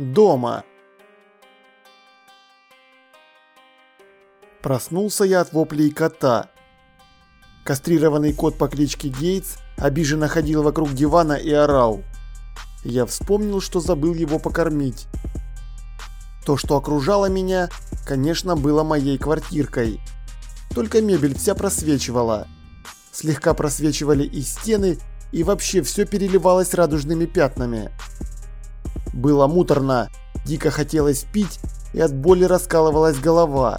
Дома. Проснулся я от воплей кота. Кастрированный кот по кличке Гейтс обиженно ходил вокруг дивана и орал. Я вспомнил, что забыл его покормить. То, что окружало меня, конечно, было моей квартиркой. Только мебель вся просвечивала. Слегка просвечивали и стены, и вообще все переливалось радужными пятнами. Было муторно, дико хотелось пить, и от боли раскалывалась голова.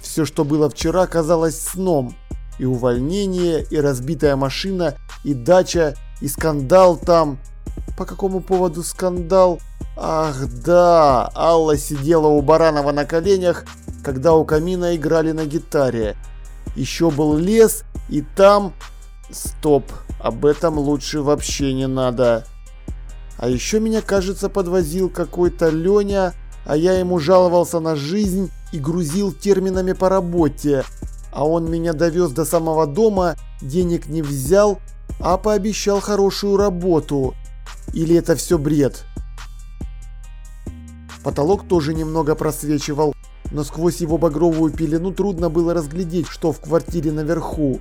Все, что было вчера, казалось сном. И увольнение, и разбитая машина, и дача, и скандал там. По какому поводу скандал? Ах да, Алла сидела у Баранова на коленях, когда у камина играли на гитаре. Еще был лес, и там... Стоп, об этом лучше вообще не надо. А еще меня, кажется, подвозил какой-то Леня, а я ему жаловался на жизнь и грузил терминами по работе. А он меня довез до самого дома, денег не взял, а пообещал хорошую работу. Или это все бред? Потолок тоже немного просвечивал, но сквозь его багровую пелену трудно было разглядеть, что в квартире наверху.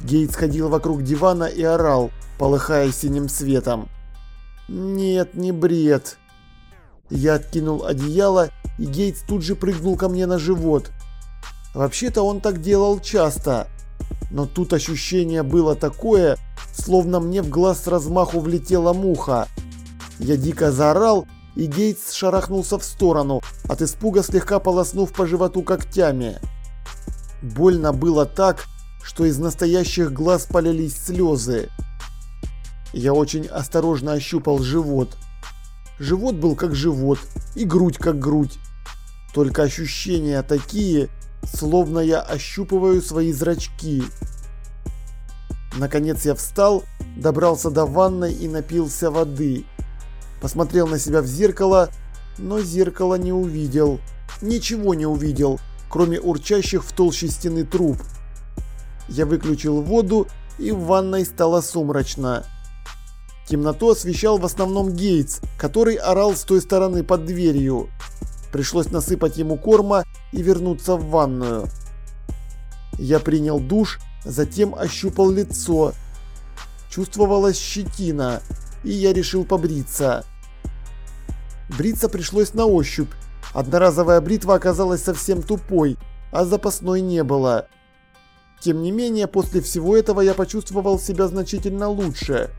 Гейтс ходил вокруг дивана и орал, полыхая синим светом. Нет, не бред. Я откинул одеяло, и Гейтс тут же прыгнул ко мне на живот. Вообще-то он так делал часто. Но тут ощущение было такое, словно мне в глаз с размаху влетела муха. Я дико заорал, и Гейтс шарахнулся в сторону, от испуга слегка полоснув по животу когтями. Больно было так, что из настоящих глаз полились слезы. Я очень осторожно ощупал живот. Живот был как живот, и грудь как грудь. Только ощущения такие, словно я ощупываю свои зрачки. Наконец я встал, добрался до ванной и напился воды. Посмотрел на себя в зеркало, но зеркало не увидел. Ничего не увидел, кроме урчащих в толще стены труб. Я выключил воду, и в ванной стало сумрачно. Темноту освещал в основном Гейтс, который орал с той стороны под дверью. Пришлось насыпать ему корма и вернуться в ванную. Я принял душ, затем ощупал лицо. Чувствовалась щетина, и я решил побриться. Бриться пришлось на ощупь. Одноразовая бритва оказалась совсем тупой, а запасной не было. Тем не менее, после всего этого я почувствовал себя значительно лучше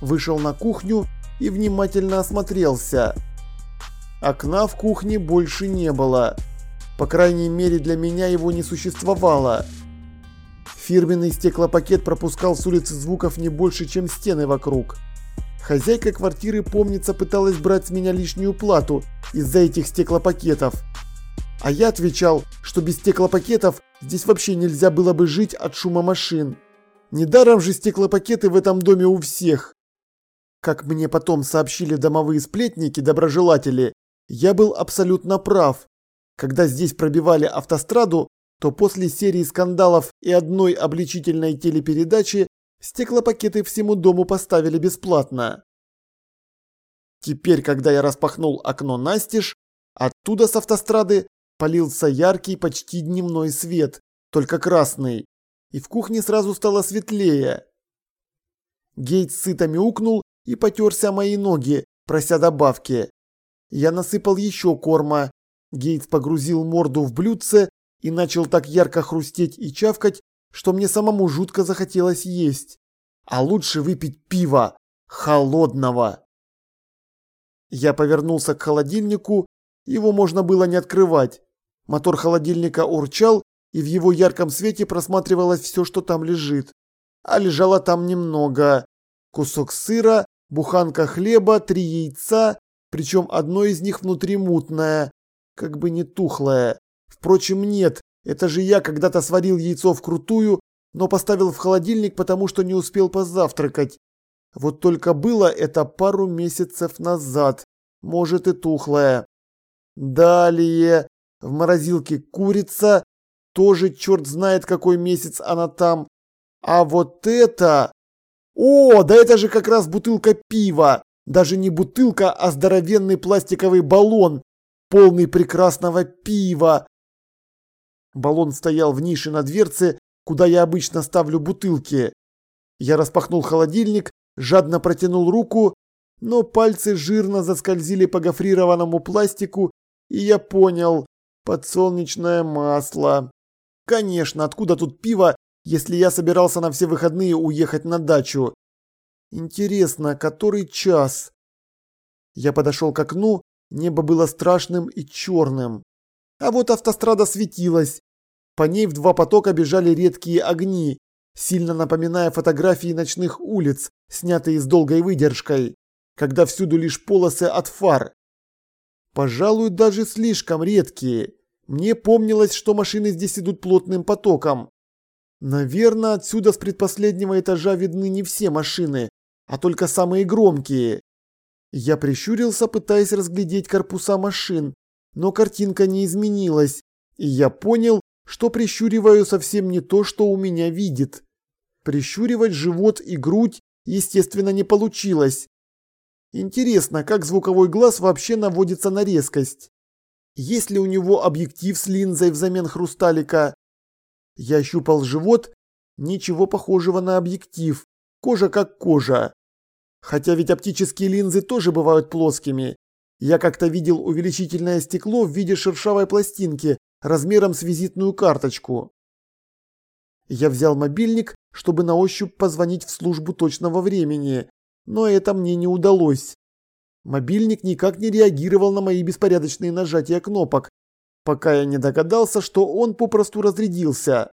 вышел на кухню и внимательно осмотрелся. Окна в кухне больше не было. По крайней мере для меня его не существовало. Фирменный стеклопакет пропускал с улицы звуков не больше, чем стены вокруг. Хозяйка квартиры, помнится, пыталась брать с меня лишнюю плату из-за этих стеклопакетов. А я отвечал, что без стеклопакетов здесь вообще нельзя было бы жить от шума машин. Недаром же стеклопакеты в этом доме у всех. Как мне потом сообщили домовые сплетники-доброжелатели, я был абсолютно прав. Когда здесь пробивали автостраду, то после серии скандалов и одной обличительной телепередачи стеклопакеты всему дому поставили бесплатно. Теперь, когда я распахнул окно настежь, оттуда с автострады полился яркий почти дневной свет, только красный, и в кухне сразу стало светлее. Гейт сыто мяукнул и потерся мои ноги, прося добавки. Я насыпал еще корма. Гейтс погрузил морду в блюдце и начал так ярко хрустеть и чавкать, что мне самому жутко захотелось есть. А лучше выпить пива. Холодного. Я повернулся к холодильнику, его можно было не открывать. Мотор холодильника урчал, и в его ярком свете просматривалось все, что там лежит. А лежало там немного. Кусок сыра, буханка хлеба, три яйца, причем одно из них внутри мутное, как бы не тухлое. Впрочем, нет, это же я когда-то сварил яйцо вкрутую, но поставил в холодильник, потому что не успел позавтракать. Вот только было это пару месяцев назад, может и тухлое. Далее, в морозилке курица, тоже черт знает какой месяц она там. А вот это... О, да это же как раз бутылка пива. Даже не бутылка, а здоровенный пластиковый баллон, полный прекрасного пива. Баллон стоял в нише на дверце, куда я обычно ставлю бутылки. Я распахнул холодильник, жадно протянул руку, но пальцы жирно заскользили по гофрированному пластику, и я понял – подсолнечное масло. Конечно, откуда тут пиво, если я собирался на все выходные уехать на дачу? Интересно, который час? Я подошел к окну, небо было страшным и черным. А вот автострада светилась. По ней в два потока бежали редкие огни, сильно напоминая фотографии ночных улиц, снятые с долгой выдержкой, когда всюду лишь полосы от фар. Пожалуй, даже слишком редкие. Мне помнилось, что машины здесь идут плотным потоком. Наверное, отсюда с предпоследнего этажа видны не все машины, а только самые громкие. Я прищурился, пытаясь разглядеть корпуса машин, но картинка не изменилась, и я понял, что прищуриваю совсем не то, что у меня видит. Прищуривать живот и грудь, естественно, не получилось. Интересно, как звуковой глаз вообще наводится на резкость. Есть ли у него объектив с линзой взамен хрусталика? Я щупал живот, ничего похожего на объектив, кожа как кожа. Хотя ведь оптические линзы тоже бывают плоскими. Я как-то видел увеличительное стекло в виде шершавой пластинки размером с визитную карточку. Я взял мобильник, чтобы на ощупь позвонить в службу точного времени, но это мне не удалось. Мобильник никак не реагировал на мои беспорядочные нажатия кнопок, пока я не догадался, что он попросту разрядился.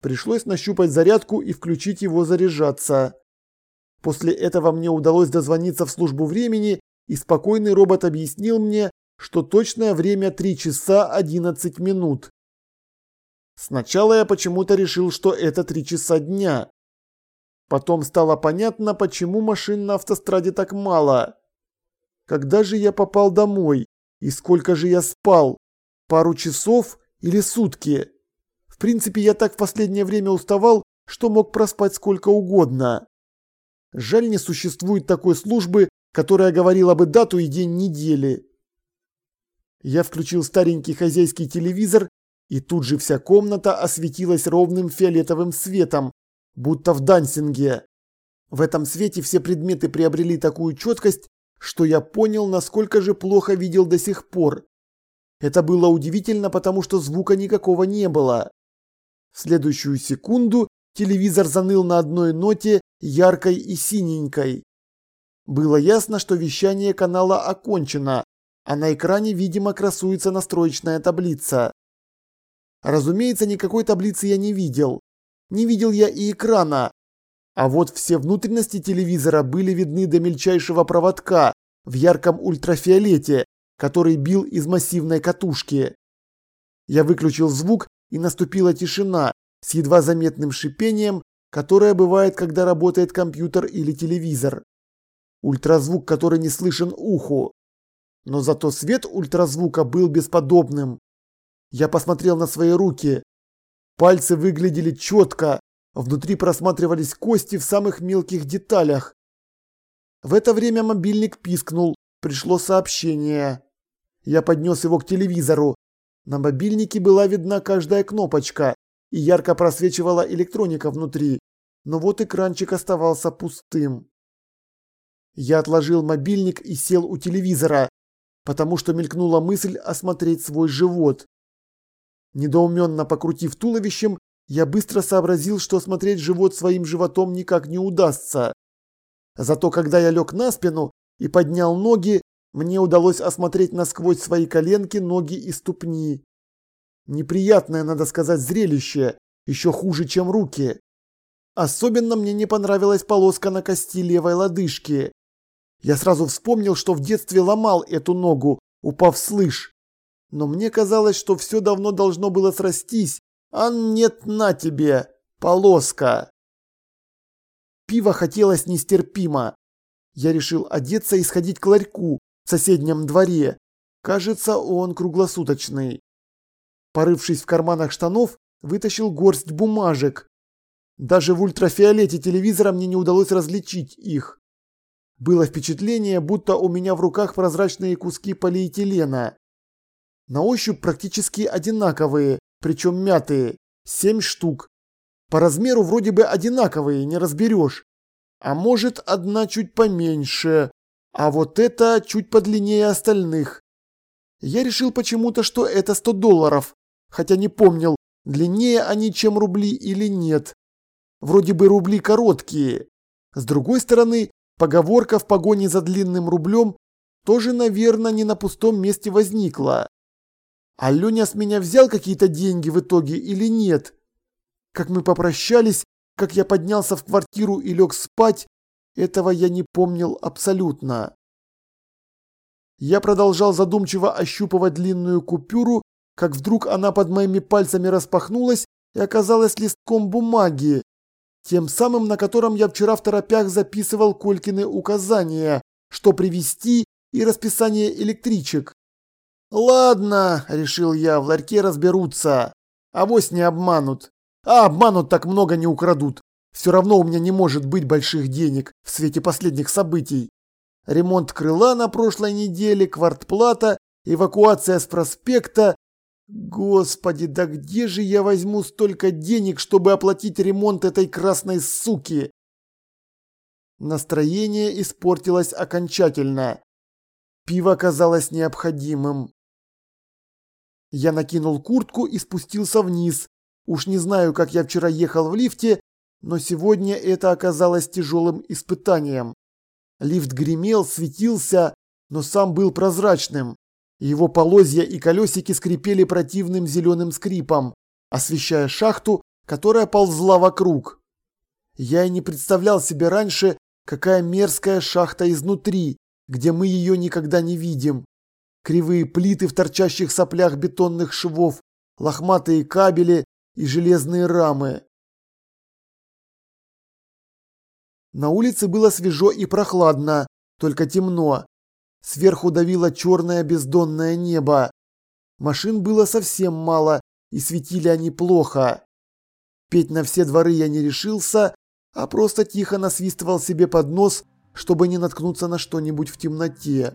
Пришлось нащупать зарядку и включить его заряжаться. После этого мне удалось дозвониться в службу времени, и спокойный робот объяснил мне, что точное время 3 часа 11 минут. Сначала я почему-то решил, что это 3 часа дня. Потом стало понятно, почему машин на автостраде так мало. Когда же я попал домой? И сколько же я спал? Пару часов или сутки? В принципе, я так в последнее время уставал, что мог проспать сколько угодно. Жаль, не существует такой службы, которая говорила бы дату и день недели. Я включил старенький хозяйский телевизор, и тут же вся комната осветилась ровным фиолетовым светом, будто в дансинге. В этом свете все предметы приобрели такую четкость, что я понял, насколько же плохо видел до сих пор. Это было удивительно, потому что звука никакого не было. В следующую секунду телевизор заныл на одной ноте, яркой и синенькой. Было ясно, что вещание канала окончено, а на экране, видимо, красуется настроечная таблица. Разумеется, никакой таблицы я не видел. Не видел я и экрана, а вот все внутренности телевизора были видны до мельчайшего проводка в ярком ультрафиолете, который бил из массивной катушки. Я выключил звук, и наступила тишина с едва заметным шипением, которое бывает, когда работает компьютер или телевизор. Ультразвук, который не слышен уху. Но зато свет ультразвука был бесподобным. Я посмотрел на свои руки. Пальцы выглядели четко, Внутри просматривались кости в самых мелких деталях. В это время мобильник пискнул. Пришло сообщение. Я поднес его к телевизору. На мобильнике была видна каждая кнопочка и ярко просвечивала электроника внутри. Но вот экранчик оставался пустым. Я отложил мобильник и сел у телевизора, потому что мелькнула мысль осмотреть свой живот. Недоуменно покрутив туловищем, я быстро сообразил, что смотреть живот своим животом никак не удастся. Зато когда я лег на спину и поднял ноги, мне удалось осмотреть насквозь свои коленки, ноги и ступни. Неприятное, надо сказать, зрелище, еще хуже, чем руки. Особенно мне не понравилась полоска на кости левой лодыжки. Я сразу вспомнил, что в детстве ломал эту ногу, упав с лыж. Но мне казалось, что все давно должно было срастись, а нет на тебе, полоска. Пиво хотелось нестерпимо. Я решил одеться и сходить к ларьку в соседнем дворе. Кажется, он круглосуточный. Порывшись в карманах штанов, вытащил горсть бумажек. Даже в ультрафиолете телевизора мне не удалось различить их. Было впечатление, будто у меня в руках прозрачные куски полиэтилена. На ощупь практически одинаковые, причем мятые, семь штук. По размеру вроде бы одинаковые, не разберешь. А может одна чуть поменьше, а вот это чуть подлиннее остальных. Я решил почему-то, что это 100 долларов, хотя не помнил, длиннее они, чем рубли или нет. Вроде бы рубли короткие. С другой стороны, поговорка в погоне за длинным рублем тоже, наверное, не на пустом месте возникла. А Леня с меня взял какие-то деньги в итоге или нет? Как мы попрощались, как я поднялся в квартиру и лег спать, этого я не помнил абсолютно. Я продолжал задумчиво ощупывать длинную купюру, как вдруг она под моими пальцами распахнулась и оказалась листком бумаги, тем самым, на котором я вчера в торопях записывал Колькины указания, что привезти и расписание электричек. «Ладно», – решил я, – «в ларьке разберутся. Авось не обманут. А обманут так много не украдут. Все равно у меня не может быть больших денег в свете последних событий. Ремонт крыла на прошлой неделе, квартплата, эвакуация с проспекта. Господи, да где же я возьму столько денег, чтобы оплатить ремонт этой красной суки? Настроение испортилось окончательно. Пиво казалось необходимым. Я накинул куртку и спустился вниз. Уж не знаю, как я вчера ехал в лифте, но сегодня это оказалось тяжелым испытанием. Лифт гремел, светился, но сам был прозрачным. Его полозья и колесики скрипели противным зеленым скрипом, освещая шахту, которая ползла вокруг. Я и не представлял себе раньше, какая мерзкая шахта изнутри, где мы ее никогда не видим. Кривые плиты в торчащих соплях бетонных швов, лохматые кабели и железные рамы. На улице было свежо и прохладно, только темно. Сверху давило черное бездонное небо. Машин было совсем мало, и светили они плохо. Петь на все дворы я не решился, а просто тихо насвистывал себе под нос, чтобы не наткнуться на что-нибудь в темноте.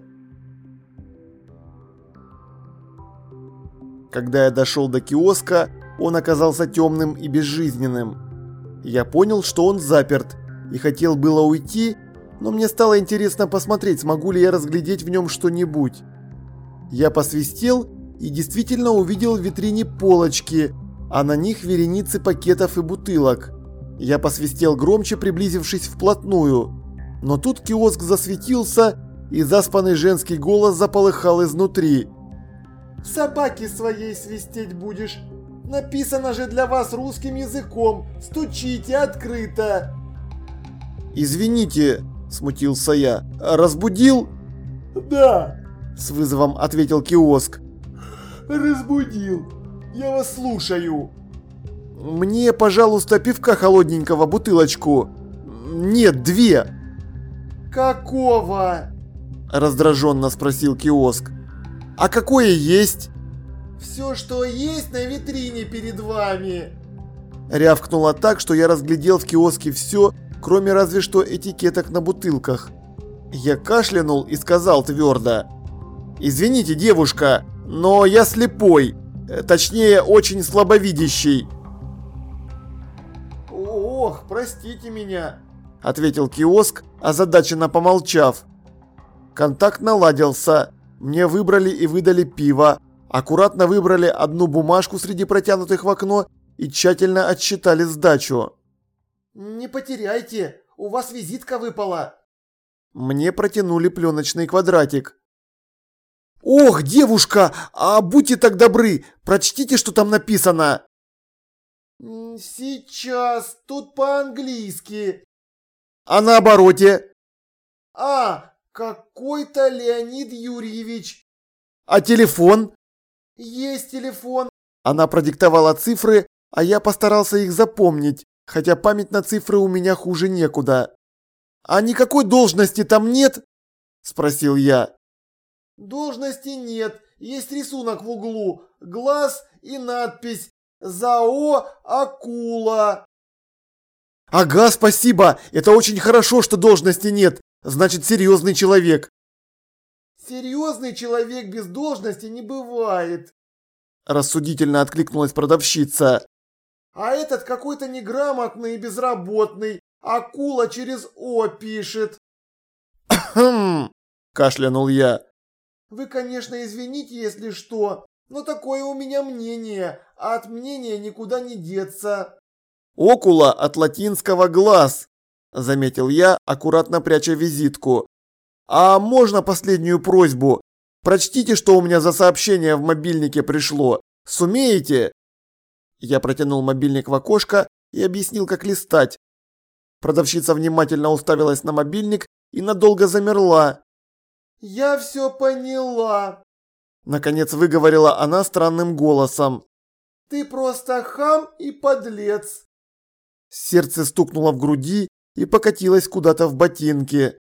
Когда я дошел до киоска, он оказался темным и безжизненным. Я понял, что он заперт, и хотел было уйти, но мне стало интересно посмотреть, смогу ли я разглядеть в нем что-нибудь. Я посвистел и действительно увидел в витрине полочки, а на них вереницы пакетов и бутылок. Я посвистел громче, приблизившись вплотную. Но тут киоск засветился, и заспанный женский голос заполыхал изнутри. «Собаки своей свистеть будешь! Написано же для вас русским языком! Стучите открыто!» «Извините», – смутился я, – «разбудил?» «Да», – с вызовом ответил киоск. «Разбудил. Я вас слушаю». «Мне, пожалуйста, пивка холодненького, бутылочку. Нет, две». «Какого?» – раздраженно спросил киоск. «А какое есть?» «Все, что есть на витрине перед вами». Рявкнула так, что я разглядел в киоске все, кроме разве что этикеток на бутылках. Я кашлянул и сказал твердо. «Извините, девушка, но я слепой, э, точнее, очень слабовидящий». «Ох, простите меня», – ответил киоск, озадаченно помолчав. Контакт наладился. Мне выбрали и выдали пиво. Аккуратно выбрали одну бумажку среди протянутых в окно и тщательно отсчитали сдачу. «Не потеряйте, у вас визитка выпала!» Мне протянули пленочный квадратик. «Ох, девушка, а будьте так добры, прочтите, что там написано!» «Сейчас, тут по-английски!» «А на обороте?» «А, какой-то Леонид Юрьевич!» «А телефон?» «Есть телефон!» Она продиктовала цифры, а я постарался их запомнить хотя память на цифры у меня хуже некуда. «А никакой должности там нет?» – спросил я. «Должности нет, есть рисунок в углу, глаз и надпись «ЗАО Акула». «Ага, спасибо, это очень хорошо, что должности нет. Значит, серьезный человек. Серьезный человек без должности не бывает. Рассудительно откликнулась продавщица. А этот какой-то неграмотный и безработный. Акула через О пишет. Кашлянул я. Вы, конечно, извините, если что, но такое у меня мнение, а от мнения никуда не деться. Окула от латинского глаз, заметил я, аккуратно пряча визитку. А можно последнюю просьбу? Прочтите, что у меня за сообщение в мобильнике пришло. Сумеете? Я протянул мобильник в окошко и объяснил, как листать. Продавщица внимательно уставилась на мобильник и надолго замерла. «Я все поняла», – наконец выговорила она странным голосом. «Ты просто хам и подлец». Сердце стукнуло в груди и покатилось куда-то в ботинки.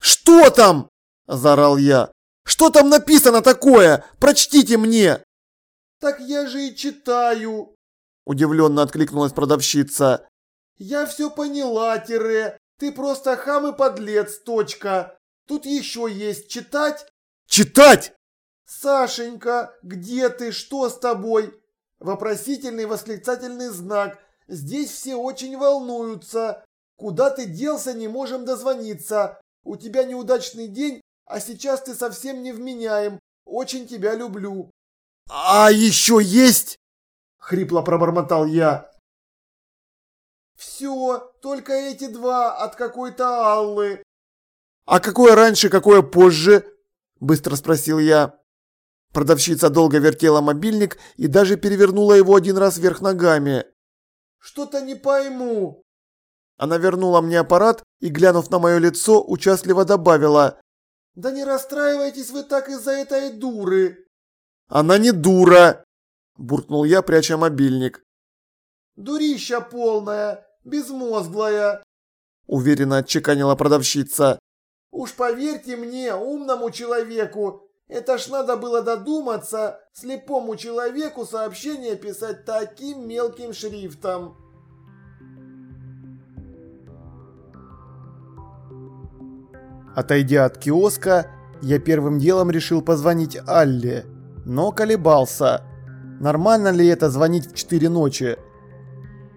«Что там?» – заорал я. «Что там написано такое? Прочтите мне!» «Так я же и читаю!» – удивленно откликнулась продавщица. «Я все поняла, Тире. Ты просто хам и подлец, точка. Тут еще есть читать?» «Читать!» «Сашенька, где ты? Что с тобой?» Вопросительный восклицательный знак. Здесь все очень волнуются. Куда ты делся, не можем дозвониться. У тебя неудачный день, а сейчас ты совсем невменяем. Очень тебя люблю. А еще есть? Хрипло пробормотал я. Все, только эти два от какой-то Аллы. А какое раньше, какое позже? Быстро спросил я. Продавщица долго вертела мобильник и даже перевернула его один раз вверх ногами. «Что-то не пойму», она вернула мне аппарат и, глянув на мое лицо, участливо добавила. «Да не расстраивайтесь вы так из-за этой дуры!» «Она не дура!» – буркнул я, пряча мобильник. «Дурища полная, безмозглая!» – уверенно отчеканила продавщица. «Уж поверьте мне, умному человеку, это ж надо было додуматься слепому человеку сообщение писать таким мелким шрифтом!» Отойдя от киоска, я первым делом решил позвонить Алле, но колебался. Нормально ли это звонить в 4 ночи?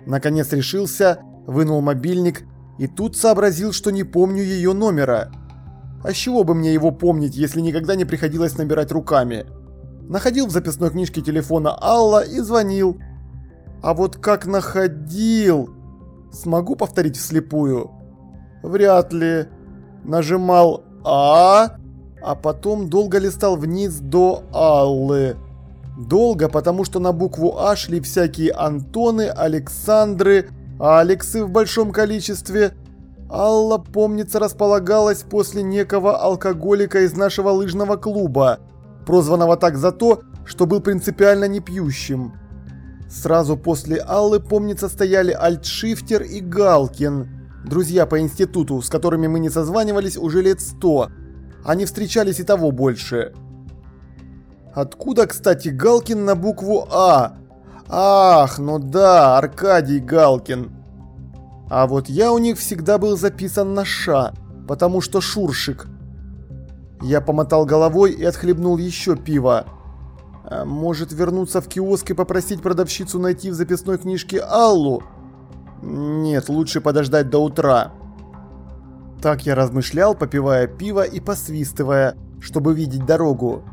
Наконец решился, вынул мобильник и тут сообразил, что не помню ее номера. А с чего бы мне его помнить, если никогда не приходилось набирать руками? Находил в записной книжке телефона Алла и звонил. А вот как находил? Смогу повторить вслепую? Вряд ли нажимал А, а потом долго листал вниз до Аллы. Долго, потому что на букву А шли всякие Антоны, Александры, Алексы в большом количестве. Алла, помнится, располагалась после некого алкоголика из нашего лыжного клуба, прозванного так за то, что был принципиально не пьющим. Сразу после Аллы, помнится, стояли Альтшифтер и Галкин – Друзья по институту, с которыми мы не созванивались уже лет сто. Они встречались и того больше. Откуда, кстати, Галкин на букву А? Ах, ну да, Аркадий Галкин. А вот я у них всегда был записан на Ша, потому что Шуршик. Я помотал головой и отхлебнул еще пиво. А может вернуться в киоск и попросить продавщицу найти в записной книжке Аллу? Нет, лучше подождать до утра. Так я размышлял, попивая пиво и посвистывая, чтобы видеть дорогу.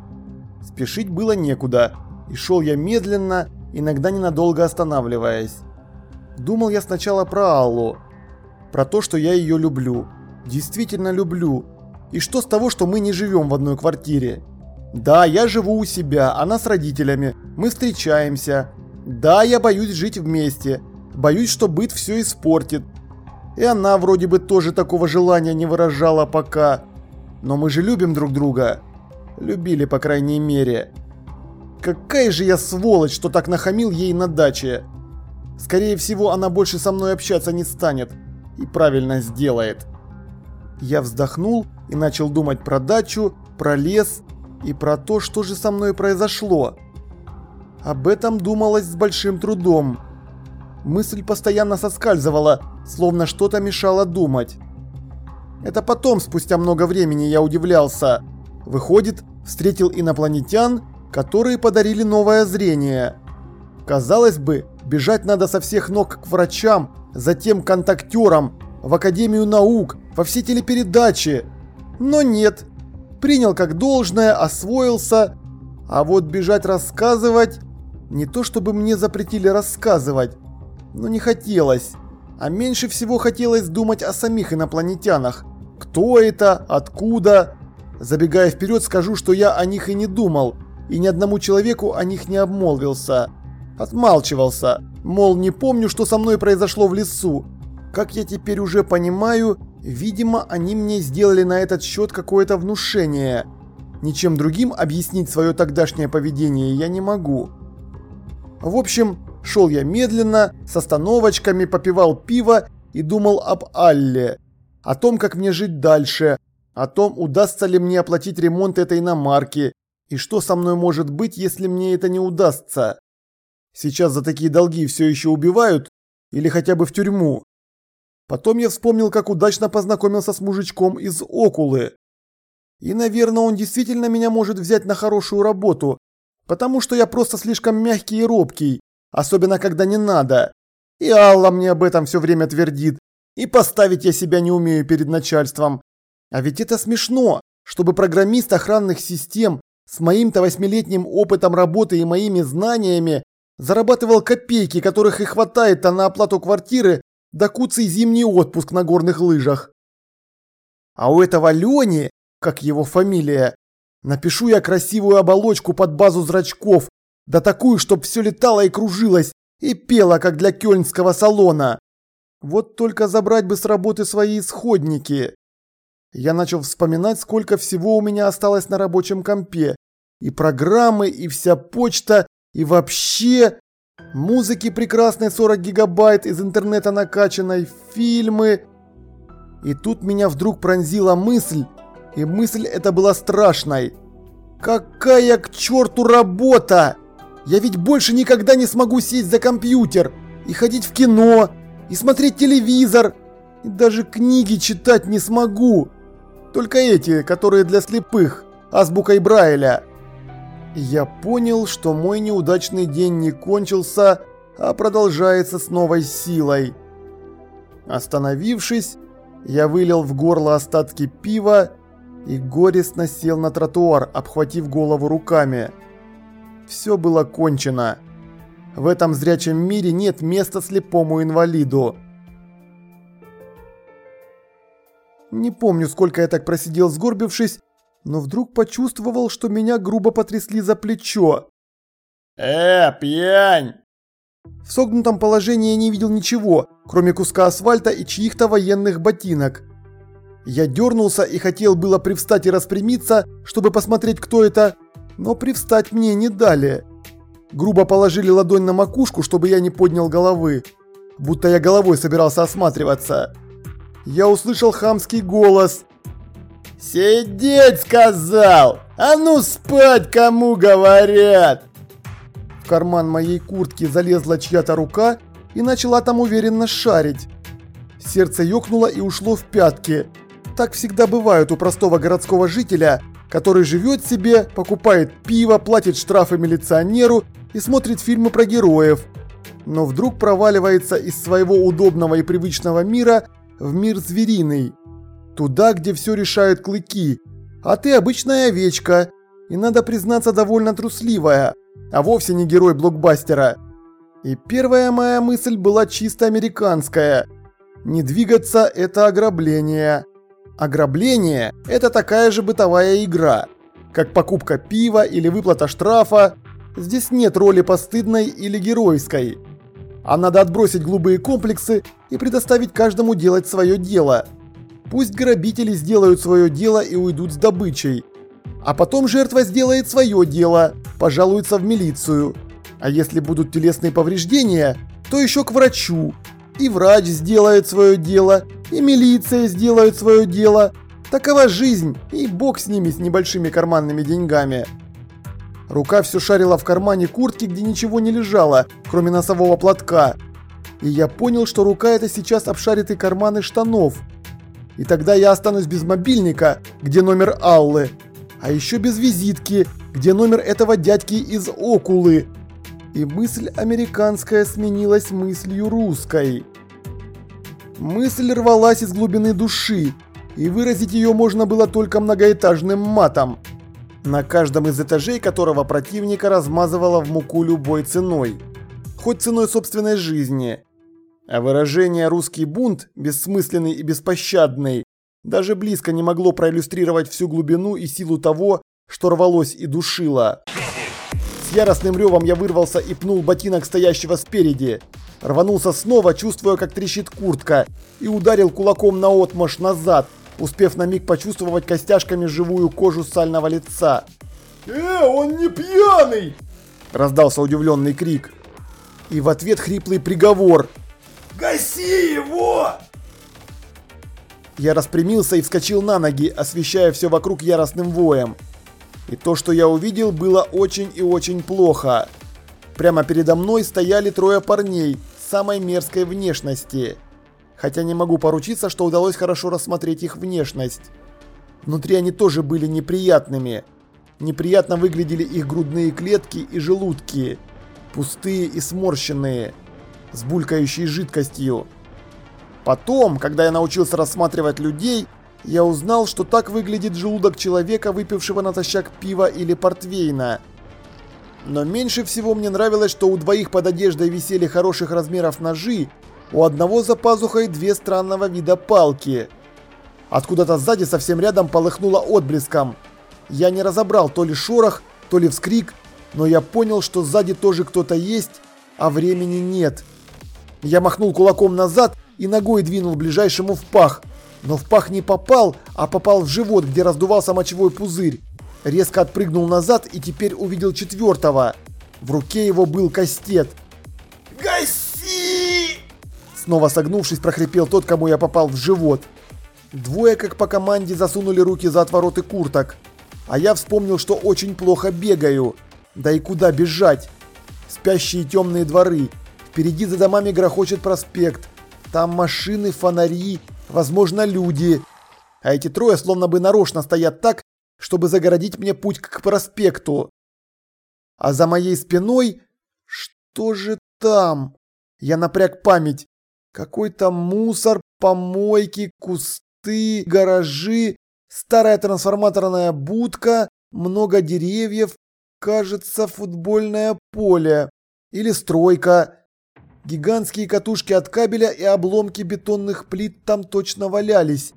Спешить было некуда, и шел я медленно, иногда ненадолго останавливаясь. Думал я сначала про Аллу, про то, что я ее люблю. Действительно люблю. И что с того, что мы не живем в одной квартире? Да, я живу у себя, она с родителями, мы встречаемся. Да, я боюсь жить вместе, Боюсь, что быт все испортит. И она вроде бы тоже такого желания не выражала пока. Но мы же любим друг друга. Любили, по крайней мере. Какая же я сволочь, что так нахамил ей на даче. Скорее всего, она больше со мной общаться не станет. И правильно сделает. Я вздохнул и начал думать про дачу, про лес и про то, что же со мной произошло. Об этом думалось с большим трудом. Мысль постоянно соскальзывала, словно что-то мешало думать. Это потом, спустя много времени, я удивлялся. Выходит, встретил инопланетян, которые подарили новое зрение. Казалось бы, бежать надо со всех ног к врачам, затем контактерам, в Академию наук, во все телепередачи. Но нет. Принял как должное, освоился. А вот бежать рассказывать... Не то чтобы мне запретили рассказывать, но не хотелось. А меньше всего хотелось думать о самих инопланетянах. Кто это? Откуда? Забегая вперед, скажу, что я о них и не думал, и ни одному человеку о них не обмолвился. Отмалчивался, мол, не помню, что со мной произошло в лесу. Как я теперь уже понимаю, видимо, они мне сделали на этот счет какое-то внушение. Ничем другим объяснить свое тогдашнее поведение я не могу. В общем, шел я медленно, с остановочками, попивал пиво и думал об Алле. О том, как мне жить дальше, о том, удастся ли мне оплатить ремонт этой иномарки, и что со мной может быть, если мне это не удастся. Сейчас за такие долги все еще убивают, или хотя бы в тюрьму. Потом я вспомнил, как удачно познакомился с мужичком из Окулы. И, наверное, он действительно меня может взять на хорошую работу, потому что я просто слишком мягкий и робкий, особенно когда не надо. И Алла мне об этом все время твердит, и поставить я себя не умею перед начальством. А ведь это смешно, чтобы программист охранных систем с моим-то восьмилетним опытом работы и моими знаниями зарабатывал копейки, которых и хватает-то на оплату квартиры да куцый зимний отпуск на горных лыжах. А у этого Лени, как его фамилия, напишу я красивую оболочку под базу зрачков, да такую, чтоб все летало и кружилось, и пело, как для кёльнского салона. Вот только забрать бы с работы свои исходники. Я начал вспоминать, сколько всего у меня осталось на рабочем компе. И программы, и вся почта, и вообще... Музыки прекрасной 40 гигабайт из интернета накачанной, фильмы. И тут меня вдруг пронзила мысль, и мысль эта была страшной. Какая к черту работа! Я ведь больше никогда не смогу сесть за компьютер и ходить в кино, и смотреть телевизор, и даже книги читать не смогу. Только эти, которые для слепых, азбукой Брайля. Я понял, что мой неудачный день не кончился, а продолжается с новой силой. Остановившись, я вылил в горло остатки пива и горестно сел на тротуар, обхватив голову руками. Все было кончено. В этом зрячем мире нет места слепому инвалиду. Не помню, сколько я так просидел сгорбившись, но вдруг почувствовал, что меня грубо потрясли за плечо. «Э, пьянь!» В согнутом положении я не видел ничего, кроме куска асфальта и чьих-то военных ботинок. Я дернулся и хотел было привстать и распрямиться, чтобы посмотреть, кто это, но привстать мне не дали. Грубо положили ладонь на макушку, чтобы я не поднял головы, будто я головой собирался осматриваться. Я услышал хамский голос, «Сидеть сказал! А ну спать, кому говорят!» В карман моей куртки залезла чья-то рука и начала там уверенно шарить. Сердце ёкнуло и ушло в пятки. Так всегда бывает у простого городского жителя, который живет себе, покупает пиво, платит штрафы милиционеру и смотрит фильмы про героев. Но вдруг проваливается из своего удобного и привычного мира в мир звериный. Туда, где все решают клыки. А ты обычная овечка. И надо признаться, довольно трусливая. А вовсе не герой блокбастера. И первая моя мысль была чисто американская. Не двигаться – это ограбление. Ограбление – это такая же бытовая игра, как покупка пива или выплата штрафа. Здесь нет роли постыдной или геройской. А надо отбросить глупые комплексы и предоставить каждому делать свое дело – Пусть грабители сделают свое дело и уйдут с добычей. А потом жертва сделает свое дело, пожалуется в милицию. А если будут телесные повреждения, то еще к врачу. И врач сделает свое дело, и милиция сделает свое дело. Такова жизнь, и бог с ними, с небольшими карманными деньгами. Рука все шарила в кармане куртки, где ничего не лежало, кроме носового платка. И я понял, что рука эта сейчас обшарит и карманы штанов, И тогда я останусь без мобильника, где номер Аллы. А еще без визитки, где номер этого дядьки из Окулы. И мысль американская сменилась мыслью русской. Мысль рвалась из глубины души, и выразить ее можно было только многоэтажным матом, на каждом из этажей которого противника размазывало в муку любой ценой, хоть ценой собственной жизни. А выражение «русский бунт», бессмысленный и беспощадный, даже близко не могло проиллюстрировать всю глубину и силу того, что рвалось и душило. С яростным ревом я вырвался и пнул ботинок стоящего спереди. Рванулся снова, чувствуя, как трещит куртка, и ударил кулаком на отмашь назад, успев на миг почувствовать костяшками живую кожу сального лица. «Э, он не пьяный!» Раздался удивленный крик. И в ответ хриплый приговор. «Гаси его!» Я распрямился и вскочил на ноги, освещая все вокруг яростным воем. И то, что я увидел, было очень и очень плохо. Прямо передо мной стояли трое парней самой мерзкой внешности хотя не могу поручиться, что удалось хорошо рассмотреть их внешность. Внутри они тоже были неприятными. Неприятно выглядели их грудные клетки и желудки, пустые и сморщенные, с булькающей жидкостью. Потом, когда я научился рассматривать людей, я узнал, что так выглядит желудок человека, выпившего натощак пива или портвейна. Но меньше всего мне нравилось, что у двоих под одеждой висели хороших размеров ножи, у одного за пазухой две странного вида палки. Откуда-то сзади совсем рядом полыхнуло отблеском. Я не разобрал то ли шорох, то ли вскрик, но я понял, что сзади тоже кто-то есть, а времени нет. Я махнул кулаком назад и ногой двинул ближайшему в пах. Но в пах не попал, а попал в живот, где раздувался мочевой пузырь. Резко отпрыгнул назад и теперь увидел четвертого. В руке его был кастет. «Гаси!» Снова согнувшись, прохрипел тот, кому я попал в живот. Двое, как по команде, засунули руки за отвороты курток. А я вспомнил, что очень плохо бегаю. Да и куда бежать? Спящие темные дворы. Впереди за домами грохочет проспект. Там машины, фонари, возможно, люди. А эти трое словно бы нарочно стоят так, чтобы загородить мне путь к проспекту. А за моей спиной... Что же там? Я напряг память. Какой-то мусор, помойки, кусты, гаражи, старая трансформаторная будка, много деревьев, кажется, футбольное поле или стройка. Гигантские катушки от кабеля и обломки бетонных плит там точно валялись.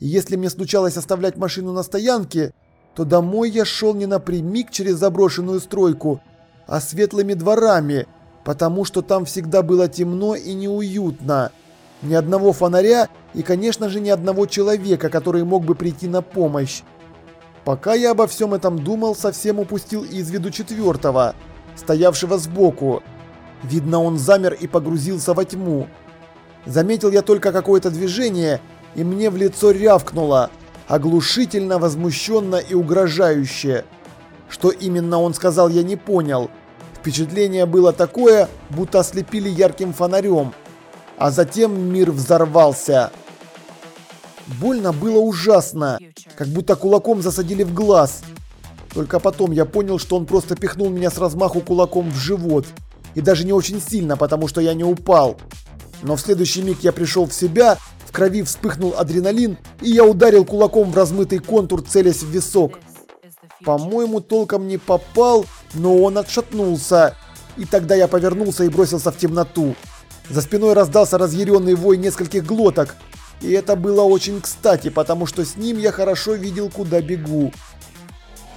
И если мне случалось оставлять машину на стоянке, то домой я шел не напрямик через заброшенную стройку, а светлыми дворами – потому что там всегда было темно и неуютно. Ни одного фонаря и, конечно же, ни одного человека, который мог бы прийти на помощь. Пока я обо всем этом думал, совсем упустил из виду четвертого, стоявшего сбоку. Видно, он замер и погрузился во тьму. Заметил я только какое-то движение, и мне в лицо рявкнуло, оглушительно, возмущенно и угрожающе. Что именно он сказал, я не понял. Впечатление было такое, будто ослепили ярким фонарем. А затем мир взорвался. Больно было ужасно, как будто кулаком засадили в глаз. Только потом я понял, что он просто пихнул меня с размаху кулаком в живот. И даже не очень сильно, потому что я не упал. Но в следующий миг я пришел в себя, в крови вспыхнул адреналин, и я ударил кулаком в размытый контур, целясь в висок. По-моему, толком не попал, но он отшатнулся. И тогда я повернулся и бросился в темноту. За спиной раздался разъяренный вой нескольких глоток. И это было очень кстати, потому что с ним я хорошо видел, куда бегу.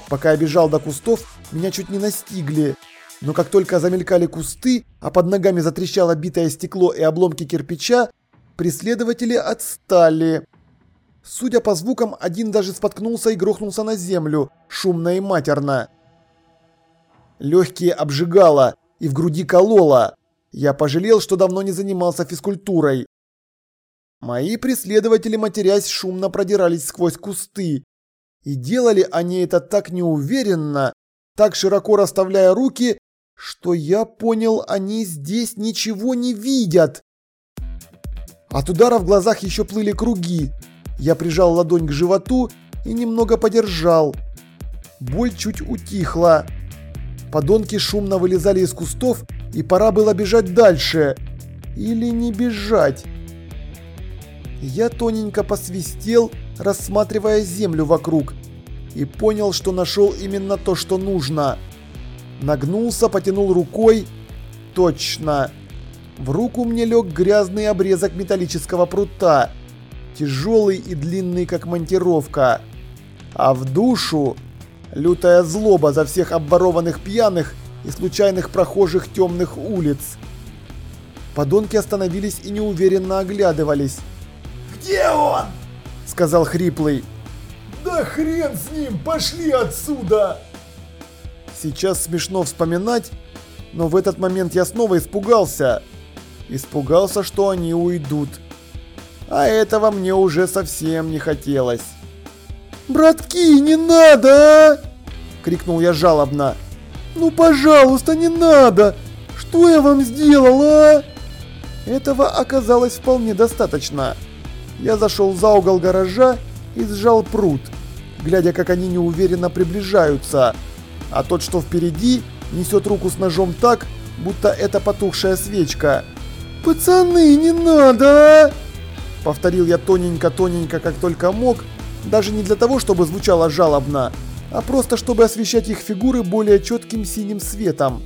Пока я бежал до кустов, меня чуть не настигли. Но как только замелькали кусты, а под ногами затрещало битое стекло и обломки кирпича, преследователи отстали. Судя по звукам, один даже споткнулся и грохнулся на землю, шумно и матерно. Легкие обжигало и в груди кололо. Я пожалел, что давно не занимался физкультурой. Мои преследователи, матерясь, шумно продирались сквозь кусты. И делали они это так неуверенно, так широко расставляя руки, что я понял, они здесь ничего не видят. От удара в глазах еще плыли круги. Я прижал ладонь к животу и немного подержал. Боль чуть утихла. Подонки шумно вылезали из кустов, и пора было бежать дальше. Или не бежать. Я тоненько посвистел, рассматривая землю вокруг, и понял, что нашел именно то, что нужно. Нагнулся, потянул рукой. Точно. В руку мне лег грязный обрезок металлического прута, тяжелый и длинный, как монтировка. А в душу лютая злоба за всех обворованных пьяных и случайных прохожих темных улиц. Подонки остановились и неуверенно оглядывались. «Где он?» – сказал хриплый. «Да хрен с ним, пошли отсюда!» Сейчас смешно вспоминать, но в этот момент я снова испугался. Испугался, что они уйдут. А этого мне уже совсем не хотелось. «Братки, не надо, а!» – крикнул я жалобно. «Ну, пожалуйста, не надо! Что я вам сделал, а?» Этого оказалось вполне достаточно. Я зашел за угол гаража и сжал пруд, глядя, как они неуверенно приближаются, а тот, что впереди, несет руку с ножом так, будто это потухшая свечка. «Пацаны, не надо!» а!» Повторил я тоненько-тоненько, как только мог, даже не для того, чтобы звучало жалобно, а просто чтобы освещать их фигуры более четким синим светом.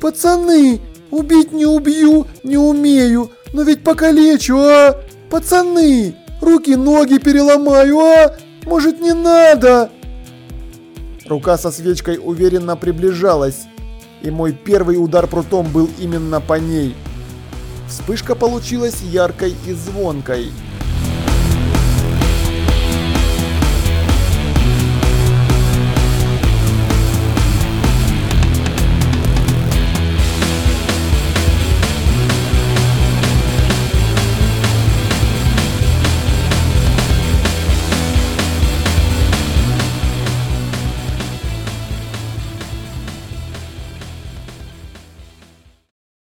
«Пацаны, убить не убью, не умею, но ведь покалечу, а! Пацаны, руки-ноги переломаю, а! Может не надо?» Рука со свечкой уверенно приближалась, и мой первый удар прутом был именно по ней. Вспышка получилась яркой и звонкой.